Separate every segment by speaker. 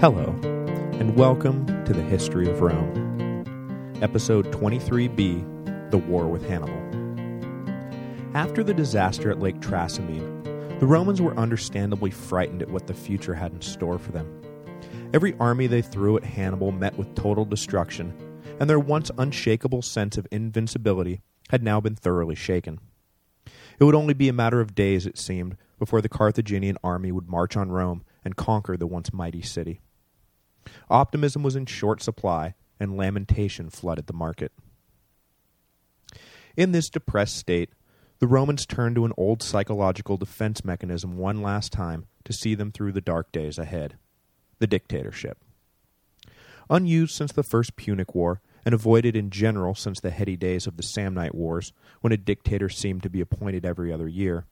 Speaker 1: Hello, and welcome to the History of Rome. Episode 23b, The War with Hannibal. After the disaster at Lake Trasimene, the Romans were understandably frightened at what the future had in store for them. Every army they threw at Hannibal met with total destruction, and their once unshakable sense of invincibility had now been thoroughly shaken. It would only be a matter of days, it seemed, before the Carthaginian army would march on Rome and conquer the once mighty city. Optimism was in short supply, and lamentation flooded the market. In this depressed state, the Romans turned to an old psychological defense mechanism one last time to see them through the dark days ahead. The dictatorship. Unused since the First Punic War, and avoided in general since the heady days of the Samnite Wars, when a dictator seemed to be appointed every other year,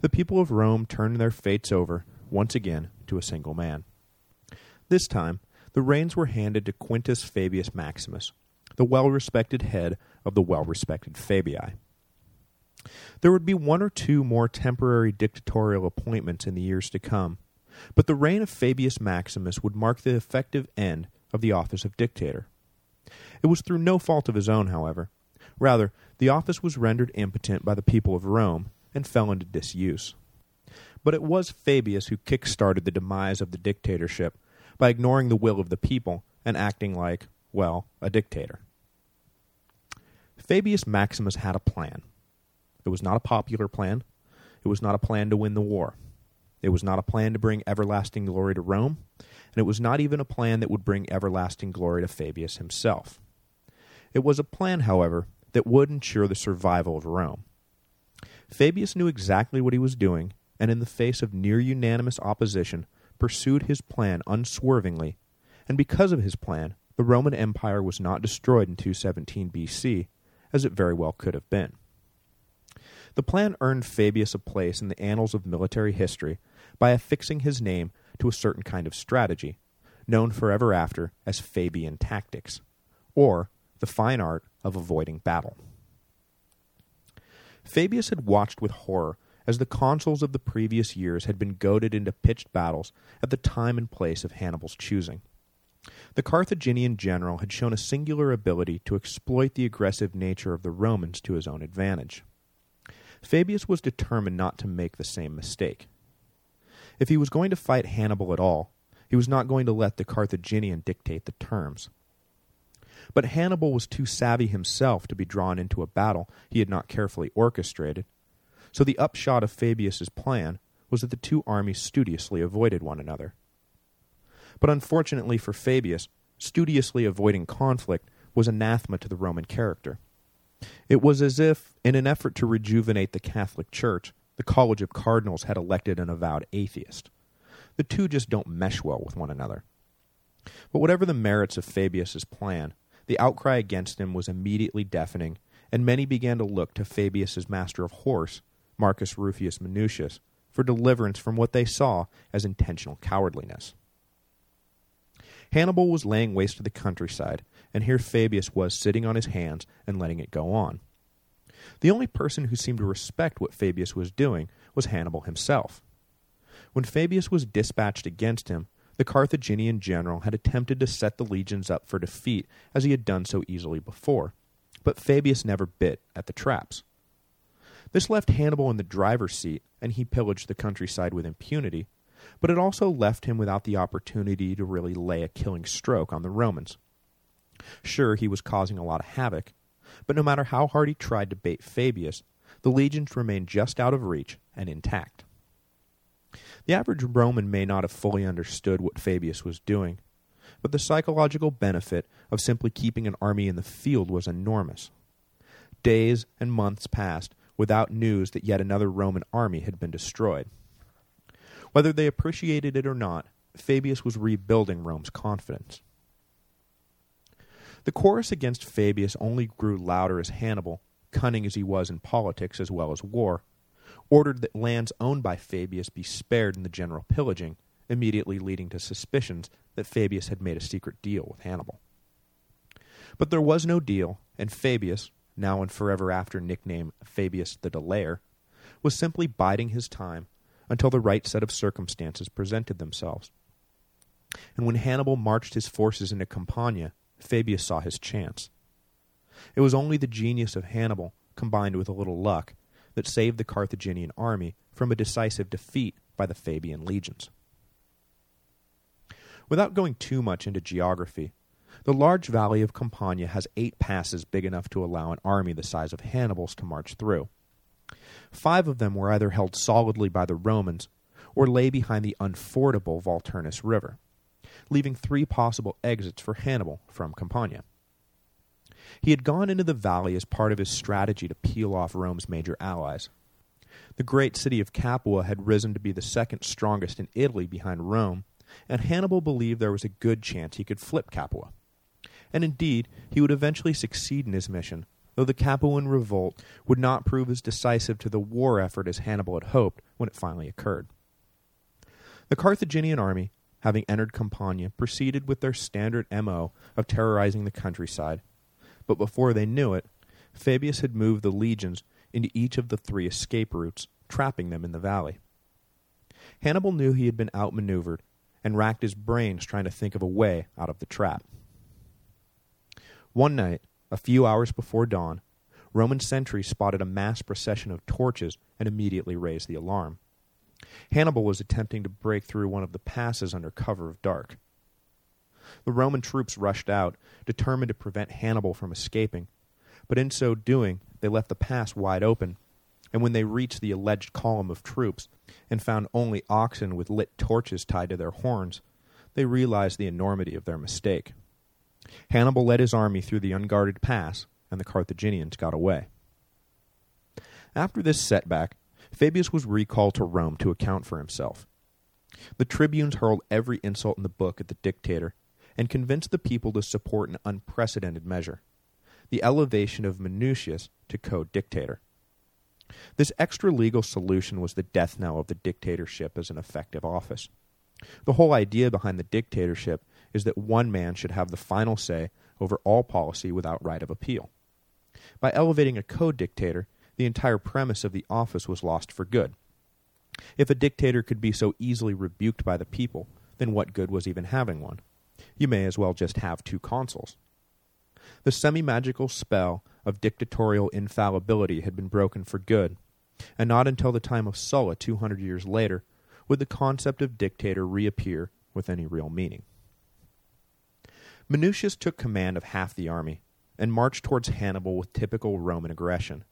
Speaker 1: the people of Rome turned their fates over, once again, to a single man. This time, the reins were handed to Quintus Fabius Maximus, the well-respected head of the well-respected Fabii. There would be one or two more temporary dictatorial appointments in the years to come, but the reign of Fabius Maximus would mark the effective end of the office of dictator. It was through no fault of his own, however. Rather, the office was rendered impotent by the people of Rome and fell into disuse. But it was Fabius who kick-started the demise of the dictatorship by ignoring the will of the people and acting like, well, a dictator. Fabius Maximus had a plan. It was not a popular plan. It was not a plan to win the war. It was not a plan to bring everlasting glory to Rome, and it was not even a plan that would bring everlasting glory to Fabius himself. It was a plan, however, that would ensure the survival of Rome. Fabius knew exactly what he was doing, and in the face of near-unanimous opposition, pursued his plan unswervingly, and because of his plan, the Roman Empire was not destroyed in 217 BC, as it very well could have been. The plan earned Fabius a place in the annals of military history by affixing his name to a certain kind of strategy, known forever after as Fabian tactics, or the fine art of avoiding battle. Fabius had watched with horror as the consuls of the previous years had been goaded into pitched battles at the time and place of Hannibal's choosing. The Carthaginian general had shown a singular ability to exploit the aggressive nature of the Romans to his own advantage. Fabius was determined not to make the same mistake. If he was going to fight Hannibal at all, he was not going to let the Carthaginian dictate the terms. But Hannibal was too savvy himself to be drawn into a battle he had not carefully orchestrated, so the upshot of Fabius's plan was that the two armies studiously avoided one another. But unfortunately for Fabius, studiously avoiding conflict was anathema to the Roman character. It was as if, in an effort to rejuvenate the Catholic Church, the College of Cardinals had elected an avowed atheist. The two just don't mesh well with one another. But whatever the merits of Fabius's plan, the outcry against him was immediately deafening, and many began to look to Fabius's master of horse, Marcus Rufus Minucius, for deliverance from what they saw as intentional cowardliness. Hannibal was laying waste to the countryside, and here Fabius was sitting on his hands and letting it go on. The only person who seemed to respect what Fabius was doing was Hannibal himself. When Fabius was dispatched against him, the Carthaginian general had attempted to set the legions up for defeat as he had done so easily before, but Fabius never bit at the traps. This left Hannibal in the driver's seat, and he pillaged the countryside with impunity, but it also left him without the opportunity to really lay a killing stroke on the Romans. Sure, he was causing a lot of havoc, but no matter how hard he tried to bait Fabius, the legions remained just out of reach and intact. The average Roman may not have fully understood what Fabius was doing, but the psychological benefit of simply keeping an army in the field was enormous. Days and months passed without news that yet another Roman army had been destroyed. Whether they appreciated it or not, Fabius was rebuilding Rome's confidence. The chorus against Fabius only grew louder as Hannibal, cunning as he was in politics as well as war, ordered that lands owned by Fabius be spared in the general pillaging, immediately leading to suspicions that Fabius had made a secret deal with Hannibal. But there was no deal, and Fabius, now and forever after nickname Fabius the Delayer, was simply biding his time until the right set of circumstances presented themselves. And when Hannibal marched his forces into Campania, Fabius saw his chance. It was only the genius of Hannibal, combined with a little luck, that saved the Carthaginian army from a decisive defeat by the Fabian legions. Without going too much into geography, the large valley of Campania has eight passes big enough to allow an army the size of Hannibal's to march through. Five of them were either held solidly by the Romans or lay behind the unfordable Volturnus River, leaving three possible exits for Hannibal from Campania. He had gone into the valley as part of his strategy to peel off Rome's major allies. The great city of Capua had risen to be the second strongest in Italy behind Rome, and Hannibal believed there was a good chance he could flip Capua. And indeed, he would eventually succeed in his mission, though the Capuan revolt would not prove as decisive to the war effort as Hannibal had hoped when it finally occurred. The Carthaginian army, having entered Campania, proceeded with their standard MO of terrorizing the countryside, but before they knew it, Fabius had moved the legions into each of the three escape routes, trapping them in the valley. Hannibal knew he had been outmaneuvered, and racked his brains trying to think of a way out of the trap. One night, a few hours before dawn, Roman sentries spotted a mass procession of torches and immediately raised the alarm. Hannibal was attempting to break through one of the passes under cover of dark. The Roman troops rushed out, determined to prevent Hannibal from escaping, but in so doing they left the pass wide open, and when they reached the alleged column of troops and found only oxen with lit torches tied to their horns, they realized the enormity of their mistake. Hannibal led his army through the unguarded pass, and the Carthaginians got away. After this setback, Fabius was recalled to Rome to account for himself. The tribunes hurled every insult in the book at the dictator and convinced the people to support an unprecedented measure, the elevation of Minucius to co-dictator. This extra-legal solution was the death knell of the dictatorship as an effective office. The whole idea behind the dictatorship is that one man should have the final say over all policy without right of appeal. By elevating a co-dictator, the entire premise of the office was lost for good. If a dictator could be so easily rebuked by the people, then what good was even having one? You may as well just have two consuls. The semi-magical spell of dictatorial infallibility had been broken for good, and not until the time of Sulla 200 years later would the concept of dictator reappear with any real meaning. Minucius took command of half the army, and marched towards Hannibal with typical Roman aggression.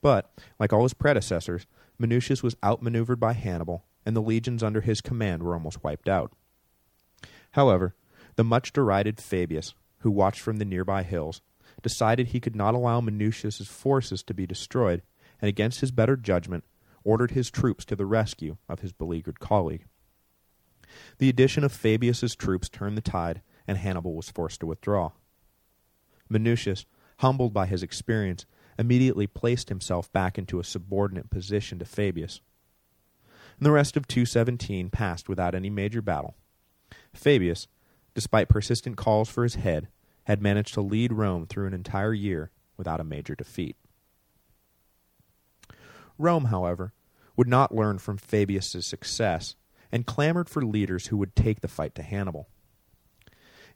Speaker 1: But, like all his predecessors, Minucius was outmaneuvered by Hannibal, and the legions under his command were almost wiped out. However, the much-derided Fabius, who watched from the nearby hills, decided he could not allow Minucius's forces to be destroyed, and against his better judgment, ordered his troops to the rescue of his beleaguered colleague. The addition of Fabius's troops turned the tide, and Hannibal was forced to withdraw. Minucius, humbled by his experience, immediately placed himself back into a subordinate position to Fabius. And the rest of 217 passed without any major battle. Fabius, despite persistent calls for his head, had managed to lead Rome through an entire year without a major defeat. Rome, however, would not learn from Fabius's success and clamored for leaders who would take the fight to Hannibal.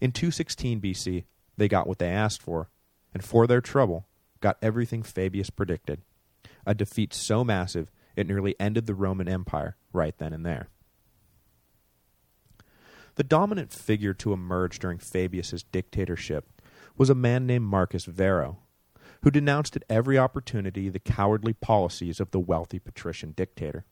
Speaker 1: In 216 BC, they got what they asked for, and for their trouble, got everything Fabius predicted, a defeat so massive it nearly ended the Roman Empire right then and there. The dominant figure to emerge during Fabius's dictatorship was a man named Marcus Varro, who denounced at every opportunity the cowardly policies of the wealthy patrician dictator.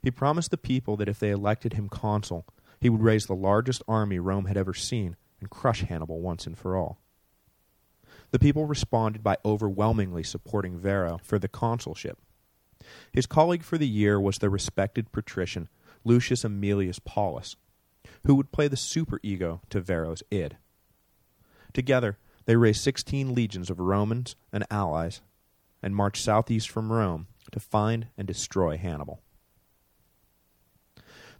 Speaker 1: He promised the people that if they elected him consul, he would raise the largest army Rome had ever seen and crush Hannibal once and for all. The people responded by overwhelmingly supporting Varro for the consulship. His colleague for the year was the respected patrician Lucius Aemilius Paulus, who would play the superego to Varro's id. Together, they raised 16 legions of Romans and allies and marched southeast from Rome to find and destroy Hannibal.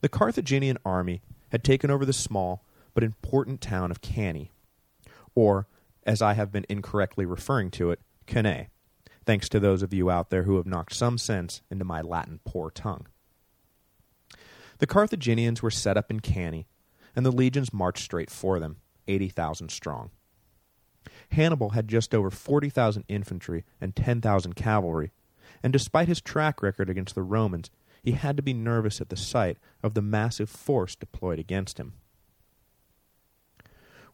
Speaker 1: The Carthaginian army had taken over the small but important town of Cannae, or, as I have been incorrectly referring to it, Cannae, thanks to those of you out there who have knocked some sense into my Latin poor tongue. The Carthaginians were set up in Cannae, and the legions marched straight for them, 80,000 strong. Hannibal had just over 40,000 infantry and 10,000 cavalry, and despite his track record against the Romans, he had to be nervous at the sight of the massive force deployed against him.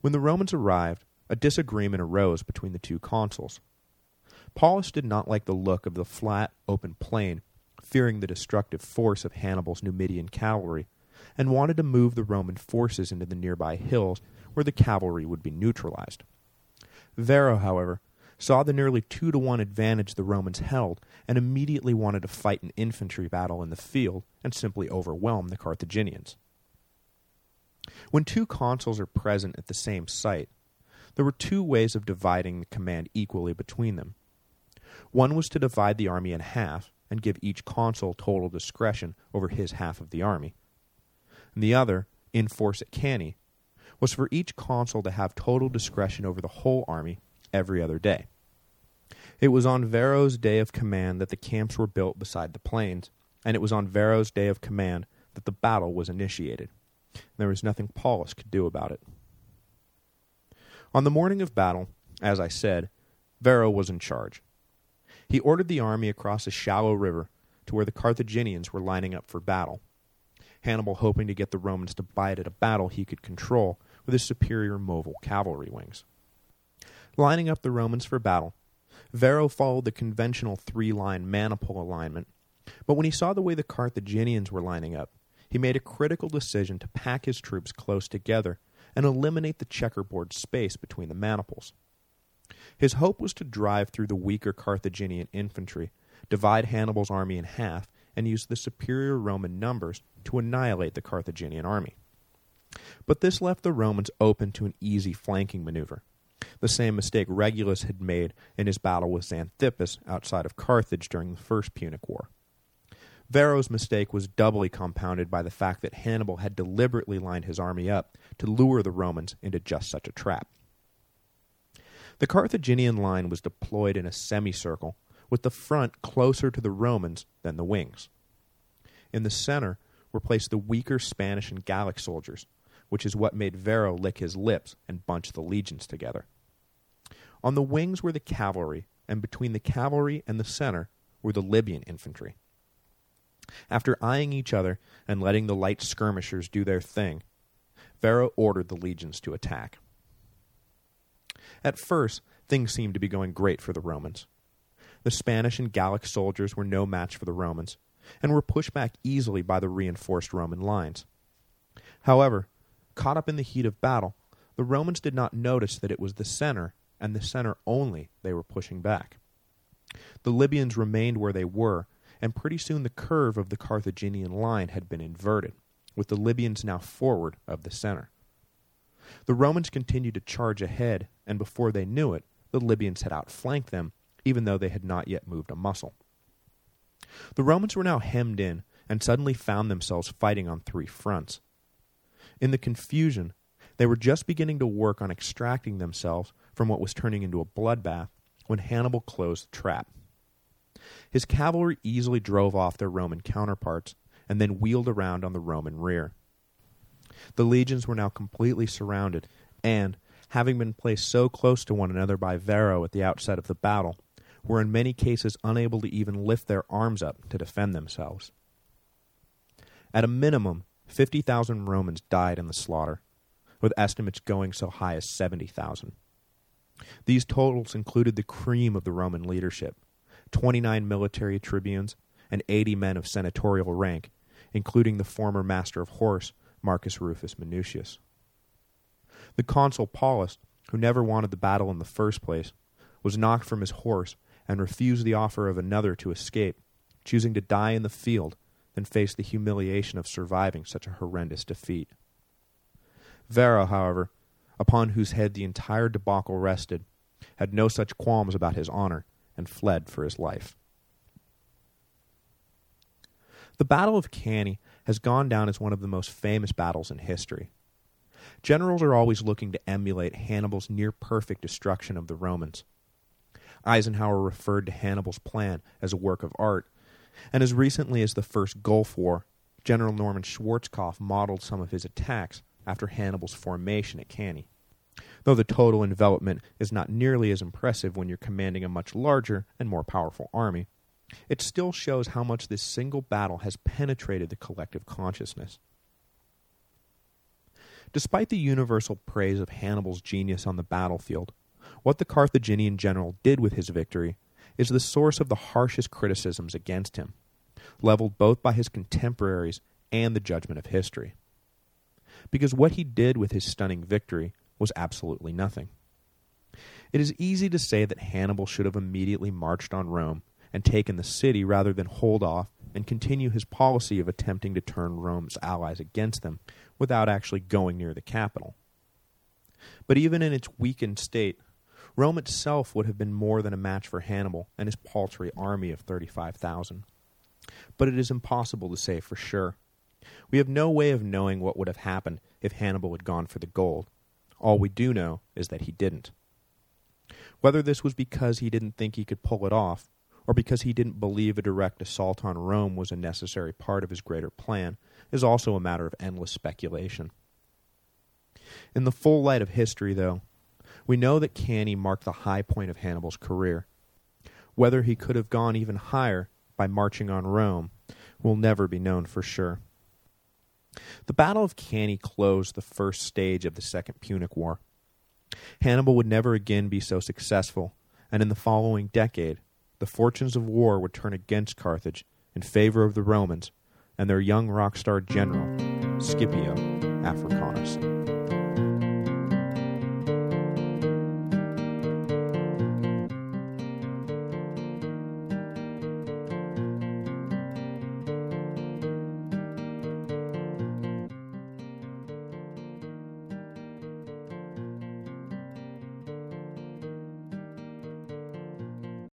Speaker 1: When the Romans arrived, a disagreement arose between the two consuls. Paulus did not like the look of the flat, open plain, fearing the destructive force of Hannibal's Numidian cavalry, and wanted to move the Roman forces into the nearby hills where the cavalry would be neutralized. Varro, however, saw the nearly two to one advantage the Romans held and immediately wanted to fight an infantry battle in the field and simply overwhelm the Carthaginians. When two consuls are present at the same site, there were two ways of dividing the command equally between them. One was to divide the army in half and give each consul total discretion over his half of the army. And the other, in force at Cannae, was for each consul to have total discretion over the whole army every other day. It was on Varro's day of command that the camps were built beside the plains, and it was on Varro's day of command that the battle was initiated. There was nothing Paulus could do about it. On the morning of battle, as I said, Varro was in charge. He ordered the army across a shallow river to where the Carthaginians were lining up for battle, Hannibal hoping to get the Romans to bite at a battle he could control with his superior mobile cavalry wings. Lining up the Romans for battle, Varro followed the conventional three-line maniple alignment, but when he saw the way the Carthaginians were lining up, he made a critical decision to pack his troops close together and eliminate the checkerboard space between the maniples. His hope was to drive through the weaker Carthaginian infantry, divide Hannibal's army in half, and use the superior Roman numbers to annihilate the Carthaginian army. But this left the Romans open to an easy flanking maneuver, the same mistake Regulus had made in his battle with Xanthippus outside of Carthage during the First Punic War. Varro's mistake was doubly compounded by the fact that Hannibal had deliberately lined his army up to lure the Romans into just such a trap. The Carthaginian line was deployed in a semicircle, with the front closer to the Romans than the wings. In the center were placed the weaker Spanish and Gallic soldiers, which is what made Varro lick his lips and bunch the legions together. On the wings were the cavalry, and between the cavalry and the center were the Libyan infantry. After eyeing each other and letting the light skirmishers do their thing, Varro ordered the legions to attack. At first, things seemed to be going great for the Romans. The Spanish and Gallic soldiers were no match for the Romans, and were pushed back easily by the reinforced Roman lines. However, caught up in the heat of battle, the Romans did not notice that it was the center, and the center only, they were pushing back. The Libyans remained where they were, and pretty soon the curve of the Carthaginian line had been inverted, with the Libyans now forward of the center. The Romans continued to charge ahead, and before they knew it, the Libyans had outflanked them, even though they had not yet moved a muscle. The Romans were now hemmed in, and suddenly found themselves fighting on three fronts. In the confusion, they were just beginning to work on extracting themselves from what was turning into a bloodbath when Hannibal closed the trap. His cavalry easily drove off their Roman counterparts and then wheeled around on the Roman rear. The legions were now completely surrounded and, having been placed so close to one another by Varro at the outset of the battle, were in many cases unable to even lift their arms up to defend themselves. At a minimum, 50,000 Romans died in the slaughter, with estimates going so high as 70,000. These totals included the cream of the Roman leadership, 29 military tribunes, and 80 men of senatorial rank, including the former master of horse, Marcus Rufus Minucius. The consul Paulus, who never wanted the battle in the first place, was knocked from his horse and refused the offer of another to escape, choosing to die in the field than face the humiliation of surviving such a horrendous defeat. Varro, however, upon whose head the entire debacle rested, had no such qualms about his honor and fled for his life. The Battle of Cannae has gone down as one of the most famous battles in history. Generals are always looking to emulate Hannibal's near-perfect destruction of the Romans. Eisenhower referred to Hannibal's plan as a work of art, and as recently as the First Gulf War, General Norman Schwarzkopf modeled some of his attacks after Hannibal's formation at Cannae. Though the total envelopment is not nearly as impressive when you're commanding a much larger and more powerful army, it still shows how much this single battle has penetrated the collective consciousness. Despite the universal praise of Hannibal's genius on the battlefield, what the Carthaginian general did with his victory is the source of the harshest criticisms against him, leveled both by his contemporaries and the judgment of history. Because what he did with his stunning victory was absolutely nothing. It is easy to say that Hannibal should have immediately marched on Rome and taken the city rather than hold off and continue his policy of attempting to turn Rome's allies against them without actually going near the capital. But even in its weakened state, Rome itself would have been more than a match for Hannibal and his paltry army of 35,000. But it is impossible to say for sure. We have no way of knowing what would have happened if Hannibal had gone for the gold. All we do know is that he didn't. Whether this was because he didn't think he could pull it off, or because he didn't believe a direct assault on Rome was a necessary part of his greater plan, is also a matter of endless speculation. In the full light of history, though, we know that Cannae marked the high point of Hannibal's career. Whether he could have gone even higher by marching on Rome will never be known for sure. The Battle of Cannae closed the first stage of the Second Punic War. Hannibal would never again be so successful, and in the following decade, the fortunes of war would turn against Carthage in favor of the Romans and their young rock star general, Scipio Africanus.